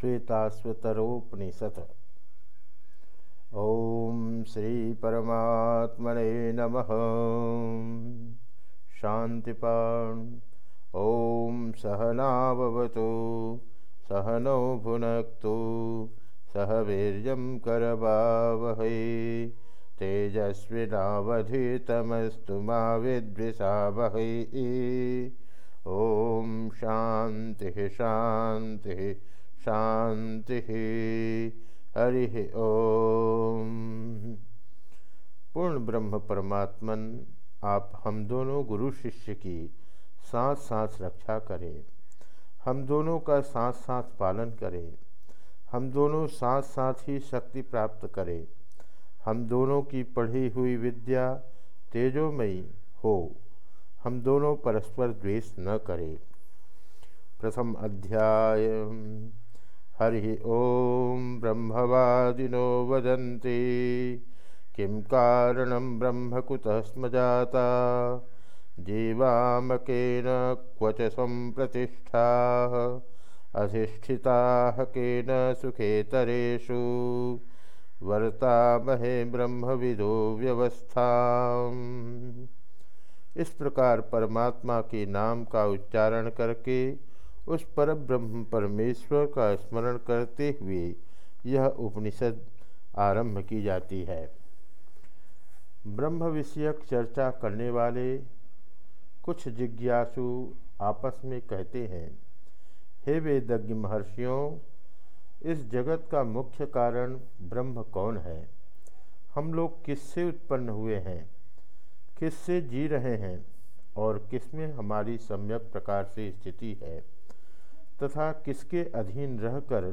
श्वेताश्वतरोपनिषत्। ॐ श्रीपरमात्मने नमः। शान्तिपान् ॐ सहनावतु सहनौ भुनक्तु सह वीर्यं करवावहै तेजस्विनावधितमस्तु मा विद्विषावहै। ओम शांति शांति शांति हरि ओम। पूर्ण ब्रह्म परमात्मन, आप हम दोनों गुरु शिष्य की साथ साथ रक्षा करें। हम दोनों का साथ साथ पालन करें। हम दोनों साथ साथ ही शक्ति प्राप्त करें। हम दोनों की पढ़ी हुई विद्या तेजोमयी हो। हम दोनों परस्पर द्वेष न करें। प्रथम अध्याय। हरि ओम ब्रह्मवादिनो वदन्ति। किं कारणं ब्रह्म कुतः स्म जाता जीवामकेन क्वच सम्प्रतिष्ठाः? अधिष्ठिताः केन सुखेतरेषु? वर्तामहे ब्रह्मविदो व्यवस्था इस प्रकार परमात्मा के नाम का उच्चारण करके उस पर ब्रह्म परमेश्वर का स्मरण करते हुए यह उपनिषद आरंभ की जाती है। ब्रह्म विषयक चर्चा करने वाले कुछ जिज्ञासु आपस में कहते हैं, हे वेदज्ञ महर्षियों, इस जगत का मुख्य कारण ब्रह्म कौन है? हम लोग किससे उत्पन्न हुए हैं? किससे जी रहे हैं? और किसमें हमारी सम्यक प्रकार से स्थिति है? तथा किसके अधीन रहकर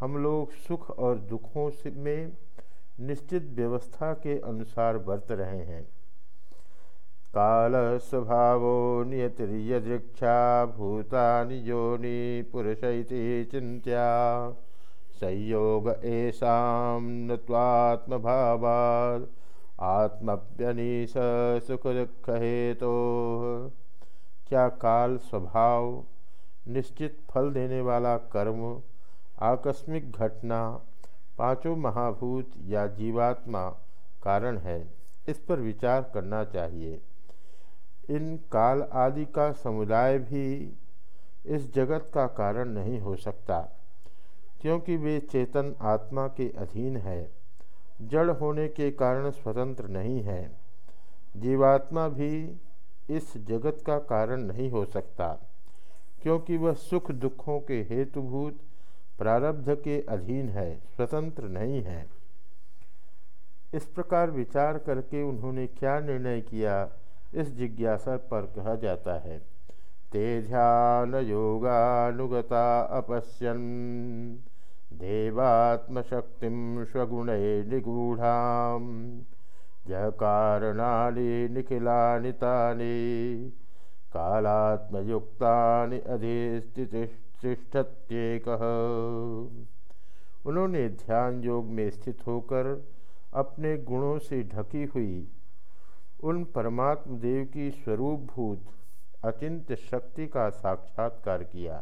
हम लोग सुख और दुखों में निश्चित व्यवस्था के अनुसार बरत रहे हैं। काल स्वभाव नियतिर्यदृक्षा भूतानि योनि पुरुष चिंत्या संयोग ऐसा नत्वात्मभावात् आत्मव्यनीश सुख दुख हेतु क्या काल स्वभाव निश्चित फल देने वाला कर्म, आकस्मिक घटना, पाँचों महाभूत या जीवात्मा कारण है, इस पर विचार करना चाहिए। इन काल आदि का समुदाय भी इस जगत का कारण नहीं हो सकता, क्योंकि वे चेतन आत्मा के अधीन है। जड़ होने के कारण स्वतंत्र नहीं है। जीवात्मा भी इस जगत का कारण नहीं हो सकता। क्योंकि वह सुख दुखों के हेतुभूत प्रारब्ध के अधीन है, स्वतंत्र नहीं है। इस प्रकार विचार करके उन्होंने क्या निर्णय किया, इस जिज्ञासा पर कहा जाता है, ते ध्यान योगानुगता अपश्यन। देवात्मशक्ति स्वगुण निगूढ़ा ज कारणानि निखिलानि तानि कालात्मयुक्तानि अधिष्ठितिष्ठत्येकः। उन्होंने ध्यान योग में स्थित होकर अपने गुणों से ढकी हुई उन परमात्म देव की स्वरूपभूत अचिंत्य शक्ति का साक्षात्कार किया,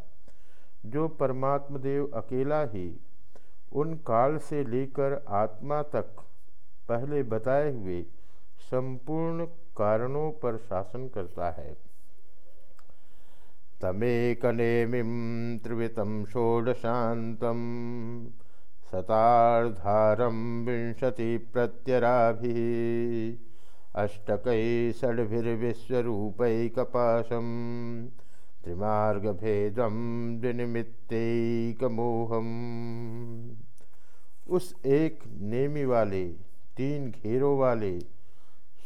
जो परमात्म देव अकेला ही उन काल से लेकर आत्मा तक पहले बताए हुए संपूर्ण कारणों पर शासन करता है। तमेकनेमिं त्रिवृतं षोडशान्तं शतार्धारं विंशतिप्रत्यराभिः अष्टकै षड्भिर्विश्वरूपैकपाशम् त्रिमार्गभेदम द्विनिमित्तैकमोहम उस एक नेमी वाले, तीन घेरों वाले,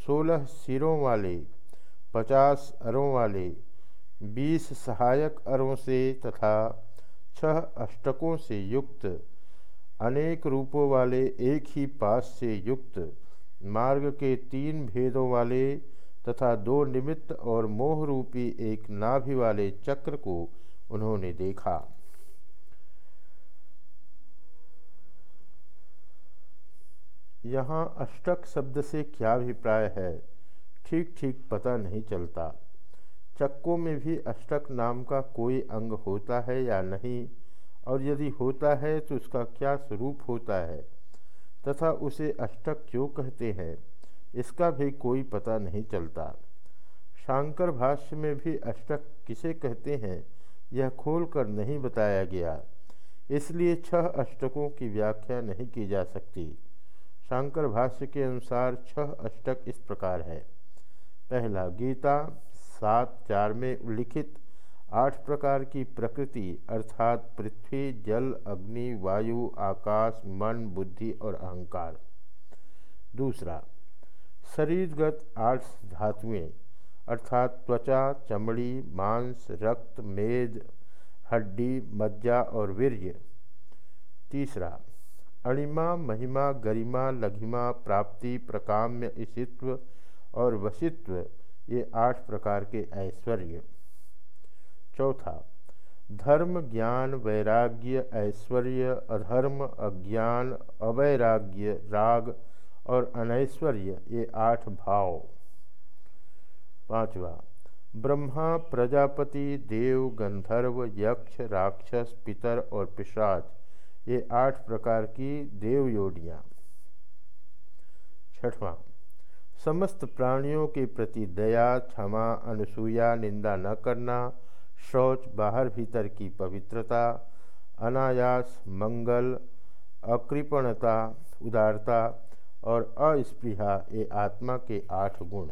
सोलह सिरों वाले, पचास अरों वाले बीस सहायक अरों से तथा छह अष्टकों से युक्त, अनेक रूपों वाले एक ही पास से युक्त, मार्ग के तीन भेदों वाले तथा दो निमित्त और मोह रूपी एक नाभि वाले चक्र को उन्होंने देखा। यहाँ अष्टक शब्द से क्या अभिप्राय है ठीक ठीक पता नहीं चलता। चक्कों में भी अष्टक नाम का कोई अंग होता है या नहीं? और यदि होता है तो उसका क्या स्वरूप होता है? तथा उसे अष्टक क्यों कहते हैं? इसका भी कोई पता नहीं चलता। शांकर भाष्य में भी अष्टक किसे कहते हैं, यह खोलकर नहीं बताया गया। इसलिए छह अष्टकों की व्याख्या नहीं की जा सकती। शांकर भाष्य के अनुसार छह अष्टक इस प्रकार है। पहला गीता सात चार में उल्लिखित। आठ प्रकार की प्रकृति, अर्थात पृथ्वी, जल, अग्नि, वायु, आकाश, मन, बुद्धि और अहंकार। दूसरा, शरीरगत आठ धातुएँ, अर्थात त्वचा, चमड़ी, मांस, रक्त मेद हड्डी, मज्जा और वीर्य। तीसरा, अणिमा, महिमा, गरिमा, लघिमा, प्राप्ति, प्रकाम्य ईशित्व और वशित्व ये आठ प्रकार के ऐश्वर्य। चौथा, धर्म, ज्ञान, वैराग्य, ऐश्वर्य, अधर्म, अज्ञान, अवैराग्य, राग और अनैश्वर्य, ये आठ भाव। पांचवा, ब्रह्मा, प्रजापति, देव, गंधर्व, यक्ष, राक्षस, पितर और पिशाच, ये आठ प्रकार की देव योनियाँ छठवां समस्त प्राणियों के प्रति दया, क्षमा, अनुसूया, निंदा न करना, शौच बाहर भीतर की पवित्रता, अनायास, मंगल, अकृपणता, उदारता और अस्पृहा ये आत्मा के आठ गुण।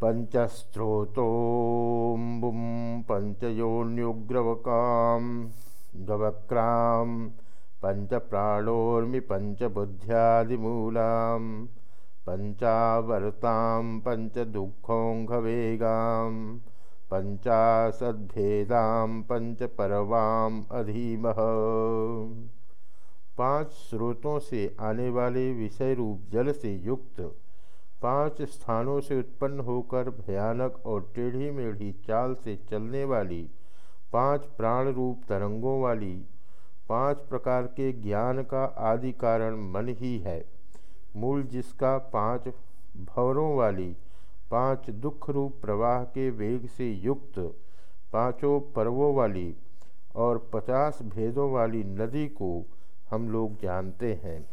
पञ्चस्त्रोतोऽम्बुं पञ्चयोन्युग्रवकां गवक्रां पञ्चप्राणोर्मि पञ्चबुद्ध्यादिमूलां पञ्चावर्तां पञ्चदुःखोङ्घवेगां पञ्चाशद्भेदां पञ्चपर्वाम् अधीमः। पाँच स्रोतों से आने वाले विषय रूप जल से युक्त, पाँच स्थानों से उत्पन्न होकर भयानक और टेढ़ी मेढ़ी चाल से चलने वाली, पाँच प्राण रूप तरंगों वाली पाँच प्रकार के ज्ञान का आदि कारण मन ही है। मूल जिसका पाँच भवरों वाली, पाँच दुख रूप प्रवाह के वेग से युक्त, पाँचों पर्वों वाली और पचास भेदों वाली नदी को हम लोग जानते हैं।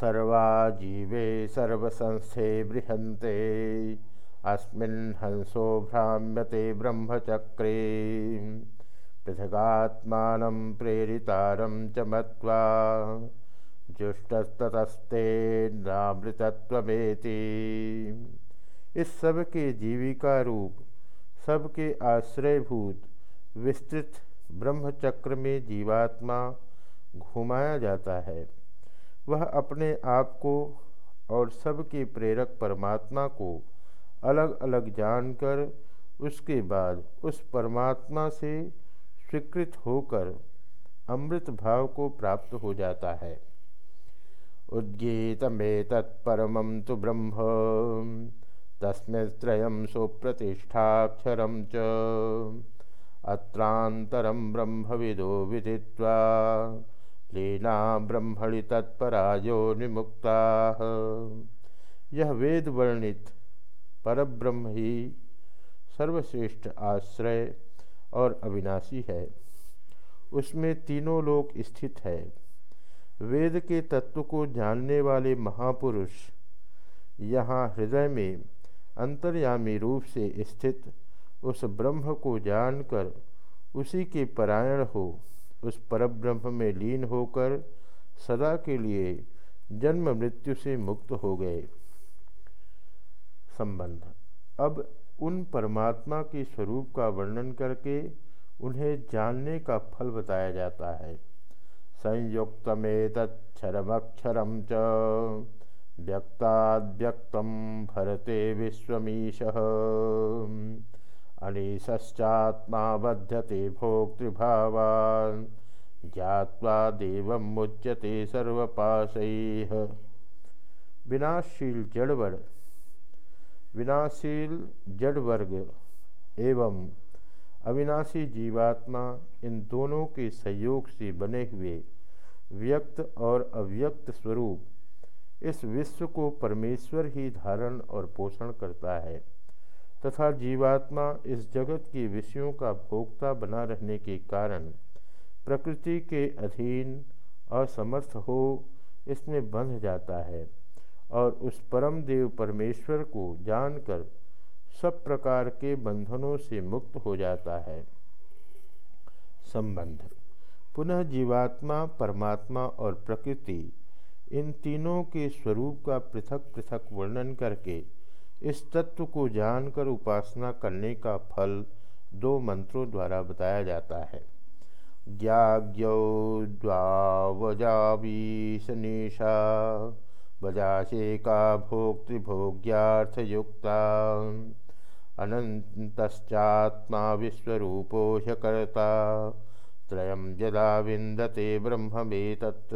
सर्वा जीवे सर्वसंस्थे बृहंते अस्मिन् हंसो भ्राम्यते ब्रह्मचक्रे। पृथगात्मानं प्रेरितारं च मत्वा जुष्टस्ततस्ते नामृतत्वमेति। इस सब के जीविका रूप, सबके आश्रयभूत, विस्तृत ब्रह्मचक्र में जीवात्मा घुमाया जाता है। वह अपने आप को और सबके प्रेरक परमात्मा को अलग अलग जानकर उसके बाद उस परमात्मा से स्वीकृत होकर अमृत भाव को प्राप्त हो जाता है। उद्गीत में तत्परम तो ब्रह्म, तस्में सुप्रतिष्ठाक्षर च। ब्रह्म विदो विदित्वा लीना ब्रह्मणि तत्परायो निमुक्ता। यह वेद वर्णित परब्रह्म ही सर्वश्रेष्ठ आश्रय और अविनाशी है। उसमें तीनों लोक स्थित है। वेद के तत्व को जानने वाले महापुरुष यहाँ हृदय में अंतर्यामी रूप से स्थित उस ब्रह्म को जानकर उसी के परायण हो, उस परब्रह्म में लीन होकर सदा के लिए जन्म मृत्यु से मुक्त हो गए। संबंध। अब उन परमात्मा के स्वरूप का वर्णन करके उन्हें जानने का फल बताया जाता है। संयुक्त में तत्क्षरमक्षरम च व्यक्ताद्यक्तम भरते विश्वमीश। अनीश्चात्मा बध्यते भोक्तृभावान् ज्ञावा देव मुच्यते सर्वपाशैः। विनाशील जड़वर विनाशील जड़ वर्ग एवं अविनाशी जीवात्मा इन दोनों के सहयोग से बने हुए व्यक्त और अव्यक्त स्वरूप इस विश्व को परमेश्वर ही धारण और पोषण करता है तथा जीवात्मा इस जगत के विषयों का भोक्ता बना रहने के कारण प्रकृति के अधीन असमर्थ हो इसमें बंध जाता है। और उस परम देव परमेश्वर को जानकर सब प्रकार के बंधनों से मुक्त हो जाता है। संबंध। पुनः जीवात्मा, परमात्मा और प्रकृति इन तीनों के स्वरूप का पृथक पृथक वर्णन करके इस तत्व को जानकर उपासना करने का फल दो मंत्रों द्वारा बताया जाता है। ज्ञाज्ञौ द्वावजावीशनिशा बजाशेका भोक्तृभोग्यार्थयुक्ता अनन्तश्चात्मा विश्वरूपो ह्यकर्ता। त्रयं यदा विन्दते ब्रह्ममेतत्।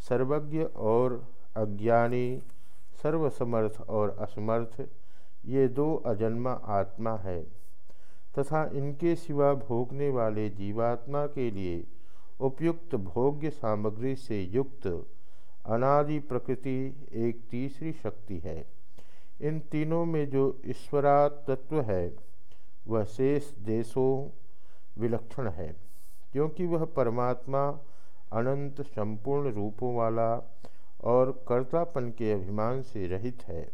सर्वज्ञ और अज्ञानी, सर्वसमर्थ और असमर्थ, ये दो अजन्मा आत्मा है। तथा इनके सिवा भोगने वाले जीवात्मा के लिए उपयुक्त भोग्य सामग्री से युक्त अनादि प्रकृति एक तीसरी शक्ति है। इन तीनों में जो ईश्वरा तत्व है, वह शेष देशों विलक्षण है, क्योंकि वह परमात्मा अनंत संपूर्ण रूपों वाला और कर्तापन के अभिमान से रहित है।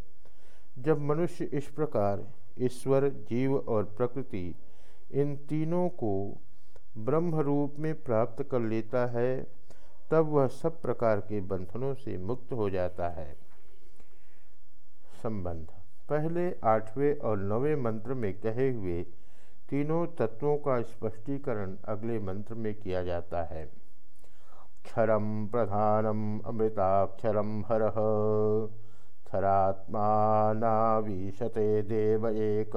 जब मनुष्य इस प्रकार ईश्वर, जीव और प्रकृति इन तीनों को ब्रह्म रूप में प्राप्त कर लेता है तब वह सब प्रकार के बंधनों से मुक्त हो जाता है। संबंध। पहले आठवें और नवें मंत्र में कहे हुए तीनों तत्वों का स्पष्टीकरण अगले मंत्र में किया जाता है। क्षरम प्रधानम अमृताक्षरम हर थरात्मानावीशते देव एक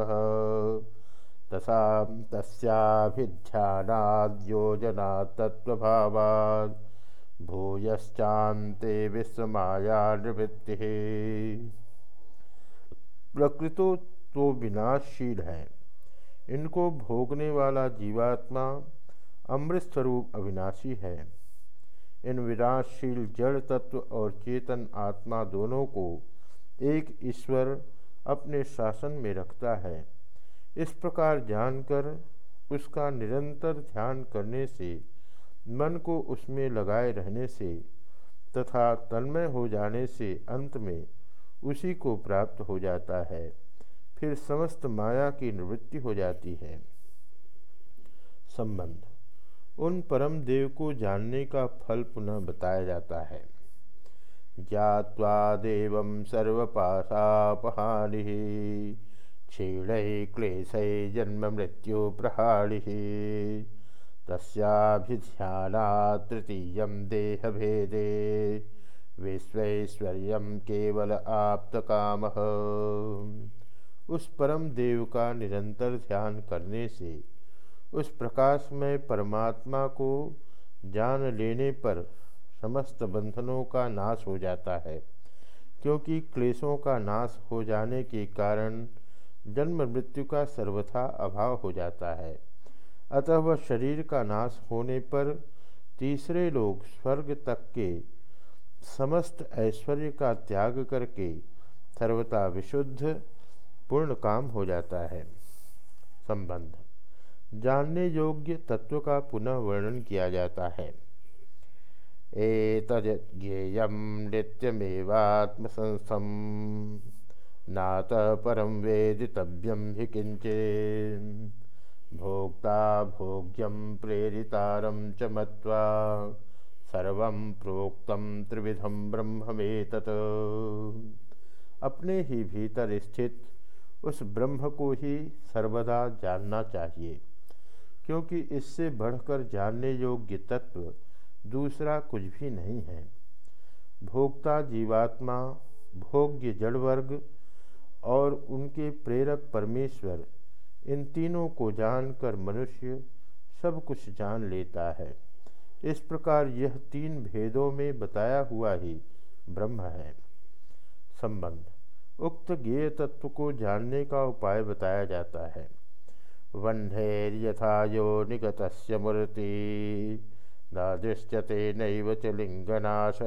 तथा तस्याभिध्यानाद्योजना तत्वभावात् भूयश्चाते विश्वमाया निवृत्ति प्रकृतो तो विनाशशील है। इनको भोगने वाला जीवात्मा अमृत स्वरूप अविनाशी है। इन विनाशशील जड़ तत्व और चेतन आत्मा दोनों को एक ईश्वर अपने शासन में रखता है। इस प्रकार जानकर उसका निरंतर ध्यान करने से मन को उसमें लगाए रहने से तथा तन्मय हो जाने से अंत में उसी को प्राप्त हो जाता है। फिर समस्त माया की निवृत्ति हो जाती है। संबंध। उन परम देव को जानने का फल पुनः बताया जाता है। ज्ञावा देव सर्वपाशापहानि, क्षीण क्लेश जन्म मृत्यु प्रहाड़ि तस्याभिध्यानात् तृतीय देहभेदे। विश्वैश्वर्य केवल आप्त काम उस परम देव का निरंतर ध्यान करने से, उस प्रकाश में परमात्मा को जान लेने पर समस्त बंधनों का नाश हो जाता है, क्योंकि क्लेशों का नाश हो जाने के कारण जन्म मृत्यु का सर्वथा अभाव हो जाता है। अतः वह शरीर का नाश होने पर तीसरे लोग स्वर्ग तक के समस्त ऐश्वर्य का त्याग करके सर्वता विशुद्ध, पूर्ण काम हो जाता है। संबंध। जानने योग्य तत्व का पुनः वर्णन किया जाता है। एतज्ञेयम नित्यमेवात्मसंस्थम नात परम वेदितव्यम ही किंचित भोक्ता भोग्यम प्रेरितारम च मत्वा सर्व त्रिविधम ब्रह्म में तत् अपने ही भीतर स्थित उस ब्रह्म को ही सर्वदा जानना चाहिए, क्योंकि इससे बढ़कर जानने योग्य तत्व दूसरा कुछ भी नहीं है। भोक्ता जीवात्मा, भोग्य जड़ वर्ग और उनके प्रेरक परमेश्वर इन तीनों को जानकर मनुष्य सब कुछ जान लेता है। इस प्रकार यह तीन भेदों में बताया हुआ ही ब्रह्म है। संबंध। उक्त ज्ञेय तत्व को जानने का उपाय बताया जाता है। वंढेर यथा यो निगत मूर्ति। न दृश्यते नैव च लिंगनाश।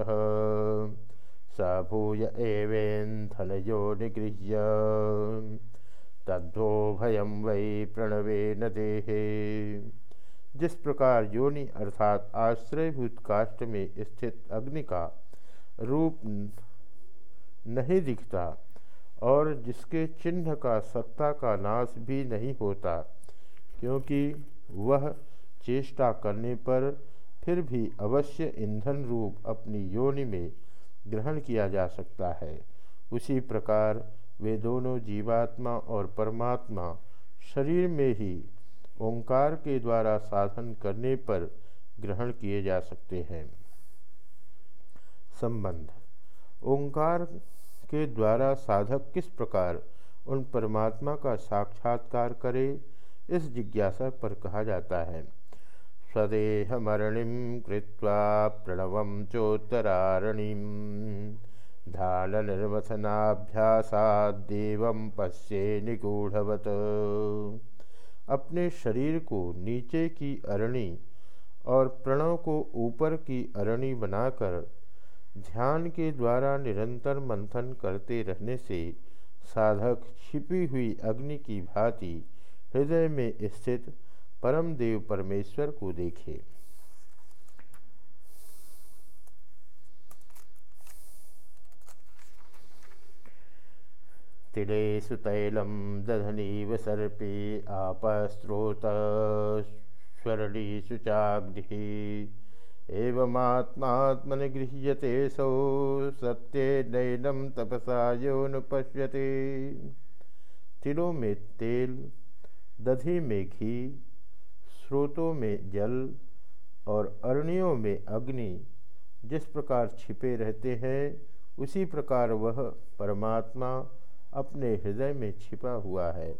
स भूय एवेन्थलयो निगृह्य। तद्धो भयम वै प्रणवे न देहे। जिस प्रकार योनि अर्थात आश्रयभूत काष्ठ में स्थित अग्नि का रूप नहीं दिखता और जिसके चिन्ह का सत्ता का नाश भी नहीं होता, क्योंकि वह चेष्टा करने पर फिर भी अवश्य ईंधन रूप अपनी योनि में ग्रहण किया जा सकता है। उसी प्रकार वे दोनों जीवात्मा और परमात्मा शरीर में ही ओंकार के द्वारा साधन करने पर ग्रहण किए जा सकते हैं। संबंध। ओंकार के द्वारा साधक किस प्रकार उन परमात्मा का साक्षात्कार करे, इस जिज्ञासा पर कहा जाता है। स्वदेह मरणिम कृत्वा प्रणव चोत्तरारणीम ध्यान निर्वसनाभ्यासादेव पश्ये निगूढ़वत। अपने शरीर को नीचे की अरणी और प्रणव को ऊपर की अरणी बनाकर ध्यान के द्वारा निरंतर मंथन करते रहने से साधक छिपी हुई अग्नि की भांति हृदय में स्थित परम देव परमेश्वर को देखे। तिलेषु तैलं दधनीव सर्पे आपस्त्रोतस्वरणीषु चाग्निः। एवमात्मात्मनि गृह्यते सौ, सत्य नैनम तपसा योनुपश्यते तिलों में तेल, दधी में घी, स्रोतों में जल और अरणियों में अग्नि जिस प्रकार छिपे रहते हैं, उसी प्रकार वह परमात्मा अपने हृदय में छिपा हुआ है।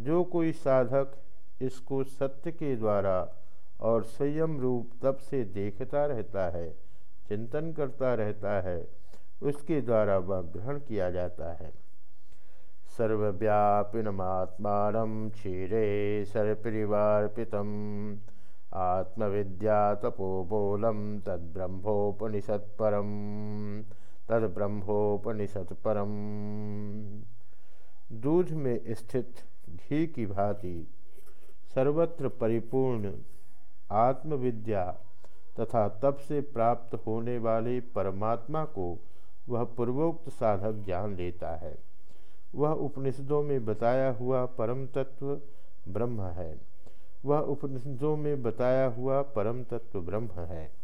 जो कोई साधक इसको सत्य के द्वारा और संयम रूप तप से देखता रहता है, चिंतन करता रहता है, उसके द्वारा वह ग्रहण किया जाता है। सर्वव्यापिनमात्मान क्षीरे सर्परिवार्पितम, आत्मविद्या तपोबोलम तद्ब्रह्मोपनिषत्परम। तद ब्रह्मोपनिषद परम दूध में स्थित घी की भांति सर्वत्र परिपूर्ण आत्मविद्या तथा तप से प्राप्त होने वाले परमात्मा को वह पूर्वोक्त साधक जान लेता है। वह उपनिषदों में बताया हुआ परम तत्व ब्रह्म है। वह उपनिषदों में बताया हुआ परम तत्व ब्रह्म है।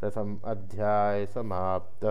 प्रथम अध्याय समाप्त